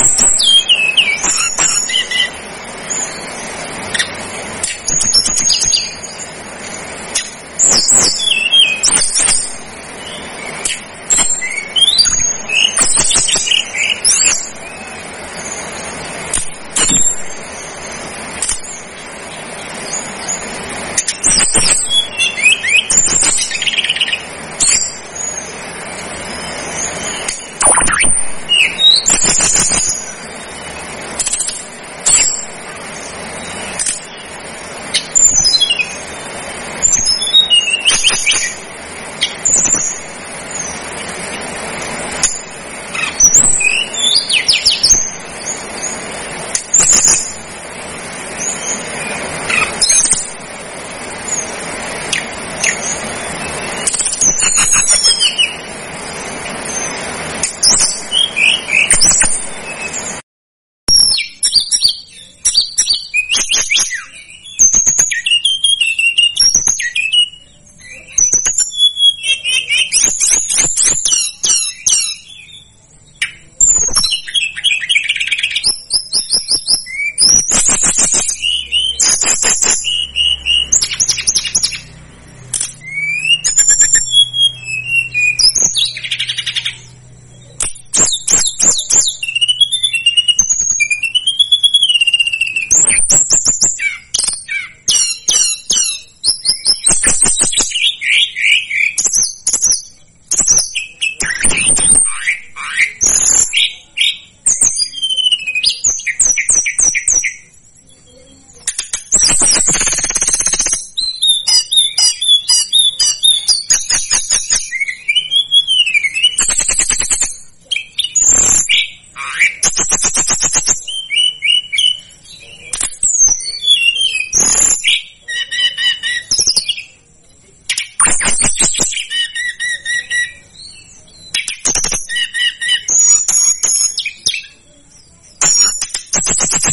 you